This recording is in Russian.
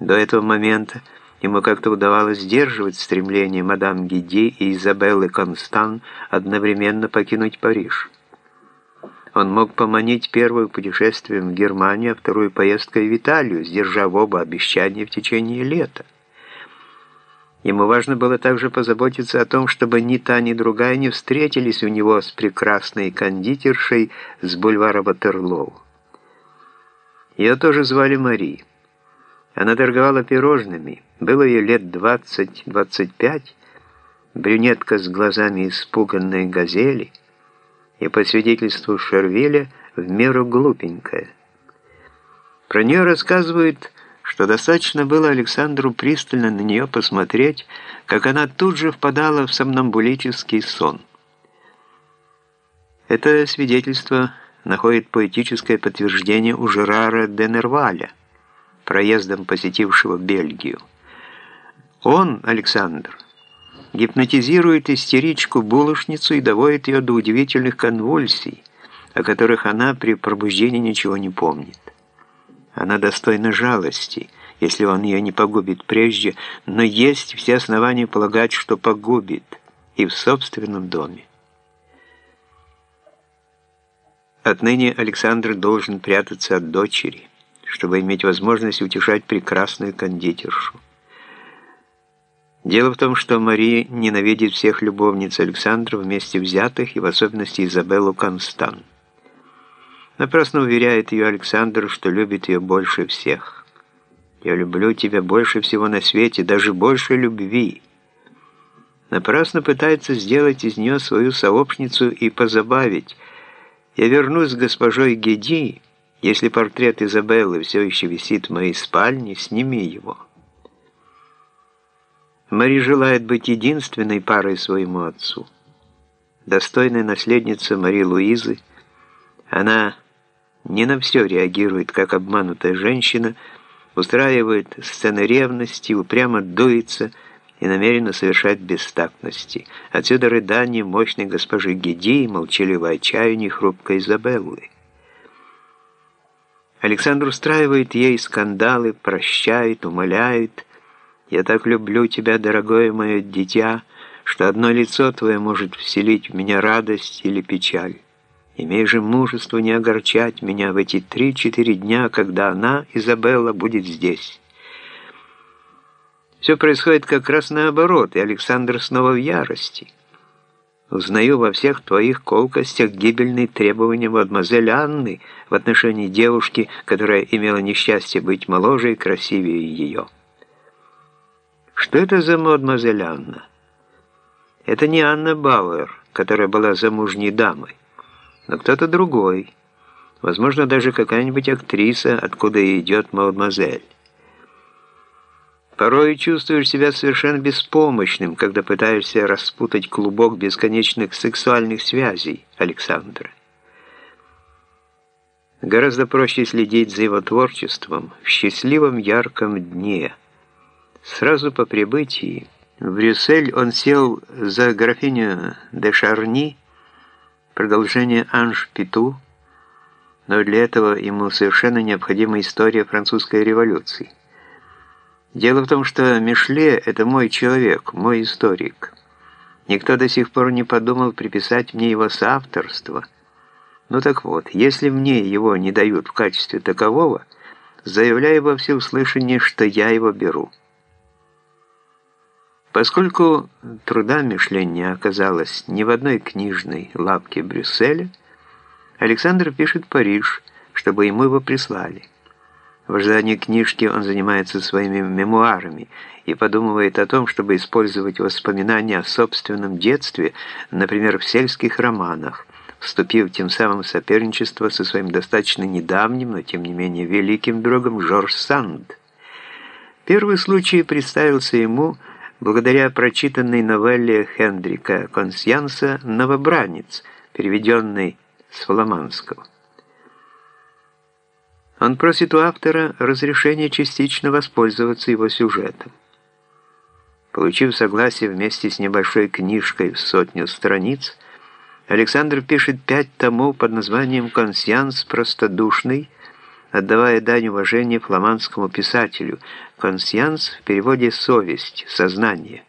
До этого момента ему как-то удавалось сдерживать стремление мадам Гиди и Изабеллы Констан одновременно покинуть Париж. Он мог поманить первое путешествием в Германию, а вторую поездкой в Италию, сдержав оба обещания в течение лета. Ему важно было также позаботиться о том, чтобы ни та, ни другая не встретились у него с прекрасной кондитершей с бульвара Ватерлоу. Ее тоже звали Мари. Она торговала пирожными, было ей лет 20-25, брюнетка с глазами испуганной газели и, по свидетельству Шервеля, в меру глупенькая. Про нее рассказывают, что достаточно было Александру пристально на нее посмотреть, как она тут же впадала в сомнамбулический сон. Это свидетельство находит поэтическое подтверждение у Жерара де Нерваля, проездом посетившего Бельгию. Он, Александр, гипнотизирует истеричку-булочницу и доводит ее до удивительных конвульсий, о которых она при пробуждении ничего не помнит. Она достойна жалости, если он ее не погубит прежде, но есть все основания полагать, что погубит и в собственном доме. Отныне Александр должен прятаться от дочери – чтобы иметь возможность утешать прекрасную кондитершу. Дело в том, что Мария ненавидит всех любовниц Александра вместе взятых, и в особенности Изабеллу Констан. Напрасно уверяет ее Александр, что любит ее больше всех. «Я люблю тебя больше всего на свете, даже больше любви». Напрасно пытается сделать из нее свою сообщницу и позабавить. «Я вернусь с госпожой Геди», если портрет Изабеллы все еще висит в моей спальне, сними его. Мари желает быть единственной парой своему отцу. Достойная наследница Мари Луизы, она не на все реагирует, как обманутая женщина, устраивает сцены ревности, упрямо дуется и намеренно совершает бестактности. Отсюда рыдание мощной госпожи Геди и молчаливое отчаяние хрупкой Изабеллы. Александр устраивает ей скандалы, прощает, умоляет. «Я так люблю тебя, дорогое мое дитя, что одно лицо твое может вселить в меня радость или печаль. Имей же мужество не огорчать меня в эти три-четыре дня, когда она, Изабелла, будет здесь». Все происходит как раз наоборот, и Александр снова в ярости. Узнаю во всех твоих колкостях гибельные требования мадемуазель Анны в отношении девушки, которая имела несчастье быть моложе и красивее ее. Что это за мадемуазель Анна? Это не Анна Бауэр, которая была замужней дамой, но кто-то другой, возможно, даже какая-нибудь актриса, откуда и идет мадемуазель. Порой чувствуешь себя совершенно беспомощным, когда пытаешься распутать клубок бесконечных сексуальных связей Александра. Гораздо проще следить за его творчеством в счастливом ярком дне. Сразу по прибытии в Брюссель он сел за графиню де Шарни, продолжение Анж Питу, но для этого ему совершенно необходима история французской революции. Дело в том, что Мишле — это мой человек, мой историк. Никто до сих пор не подумал приписать мне его соавторство. Ну так вот, если мне его не дают в качестве такового, заявляю во всеуслышание, что я его беру. Поскольку труда Мишле не оказалось ни в одной книжной лапке Брюсселя, Александр пишет Париж, чтобы ему его прислали. В ожидании книжки он занимается своими мемуарами и подумывает о том, чтобы использовать воспоминания о собственном детстве, например, в сельских романах, вступив тем самым в соперничество со своим достаточно недавним, но тем не менее великим другом Жорж Санд. Первый случай представился ему благодаря прочитанной новелле Хендрика Консьянса «Новобранец», переведенной с фламандского. Он просит у автора разрешения частично воспользоваться его сюжетом. Получив согласие вместе с небольшой книжкой в сотню страниц, Александр пишет пять томов под названием «Консьянс простодушный», отдавая дань уважения фламандскому писателю. «Консьянс» в переводе «совесть», «сознание».